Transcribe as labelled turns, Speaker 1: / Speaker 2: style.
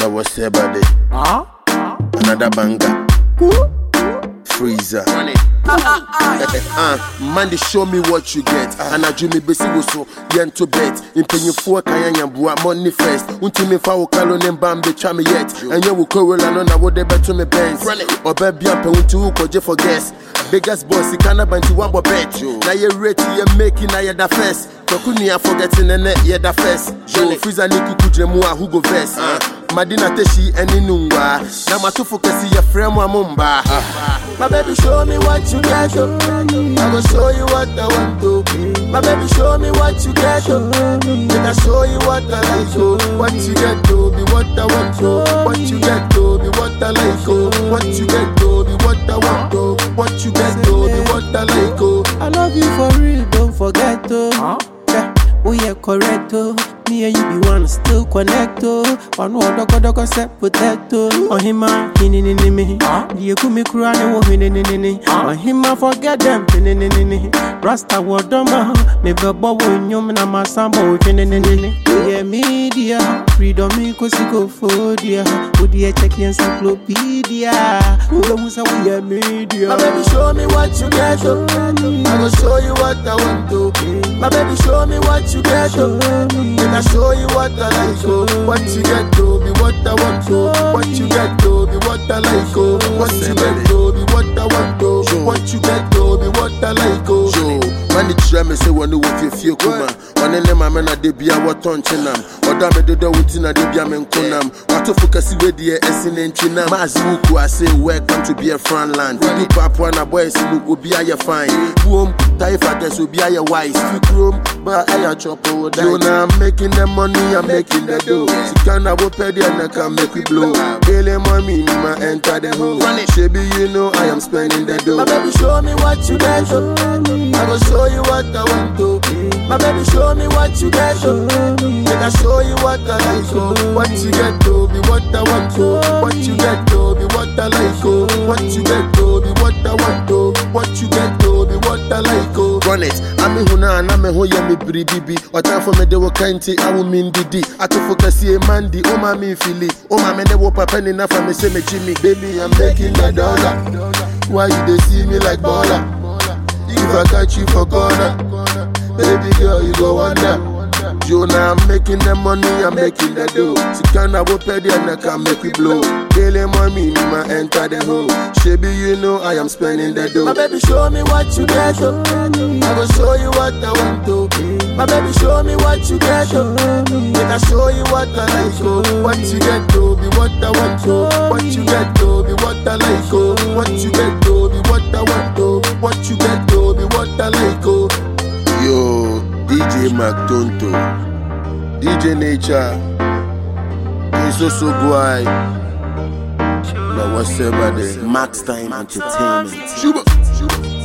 Speaker 1: Now what's your body?
Speaker 2: Huh?
Speaker 1: Another banger. Freezer. uh, man, they show me what you get. And I dream me basi wo so yen to bet. Mpanyinfoɔ kan yɛ nyamboa money first. Untimi fa wo kalo ne mbam be twa me yet. Ɛnyɛ wo kowela no na wo de beto me Benz. Ɔbɛ bia mpɛ unti wo kɔgye for guess. Biggest boss sika na banti wabɔ bet. Na yɛ rate yɛ make na yɛ da first. Kwaku nua forgetting nene yɛ da first. Yo, freezer ne kuku gyina mu a who go first. Madina Teshie ɛne Nungua. Na matofo kɛse yɛ frɛ mu a mo.
Speaker 3: My baby, show me what you get. oh. I go show you what I want to. My baby, show me what you get. oh. Make I show you what I like. Oh. What you get to be what I want oh. to. What you get to be what I like. Oh. What you get to be what I want to. What you get to be what I like. Oh.
Speaker 4: I love you for real, don't forget oh.
Speaker 2: Huh?
Speaker 4: Yeah, oh yeah, correct oh. Me and you be one still connect oh. One more doko doko set protect oh. On him man, hini ni ni me.
Speaker 2: Huh?
Speaker 4: The kumi kura ne wo ni ni ni. Him man forget them hini ni ni ni. Rasta wadoma, me bebo wo nyom na masamba wo hini ni ni ni. Yeah, media, freedom me kosiko fodia. Odi check encyclopedia. Ube musa we yeah media.
Speaker 3: My baby, show me what you get. Oh. I go show you what I want to. My baby, show me what you get. Oh. Make I show you what I like. Oh. What you get to be what I want to. What you get to be what I like. Oh. What you get to be what I want to. What you get to be what I like. Oh.
Speaker 1: Mani kyerɛ me sɛ wɔne wɔ fiefie kuma ɔne ne mame na de bia wɔtɔ nkyenam ɔda me dodɔ wo nti na de bia me nkonam watofo kɛse wedeɛ ɛsi ne nkyenam maase wo ku ase welcome to be a front land wodi papoa na boys no obi ayɛ fine buom taifadɛs obi ayɛ wise fi kurom ba ayɛ chɔpo wo da yo na I'm making the money I'm making the dough sika na wopɛ deɛ na ka make we blow daily money ma enter the hole shebi you know I am spending the dough
Speaker 3: My baby, show me what you get. Oh. I go show you what I want to. My baby, show me what you get. Oh. Make I show you what I like. Oh. What you get to be what I want to. What you get to be what I like. Oh. What you get Oh.
Speaker 1: run it ame ho no a na me ho yɛ me biribibi ɔtamfo mede wo ka nti awo mendidi atofo kɛseɛ mandi woma memfili woma me ne wo papa ni nafa me mekyi me baby I'm making the dollar. Why you dey see me like baller? If I catch you for corner baby girl you go wonder Yo, now I'm making the money, I'm making the dough. Sika na wo pɛ deɛ na ka make we blow. Daily money, me ma enter the hole. Shebi, you know I am spending the dough.
Speaker 3: My baby, show me what you get. Oh. I go show you what I want to. My baby, show me what you get. Oh. Make I show you what I like. Oh. What you get to be what I want to. What you get to be what I like. Oh. What you get to be what I want to. What you get to be what I like.
Speaker 1: DJ McTonto, DJ Nature, now what's everybody? Max Time Entertainment. Shuba.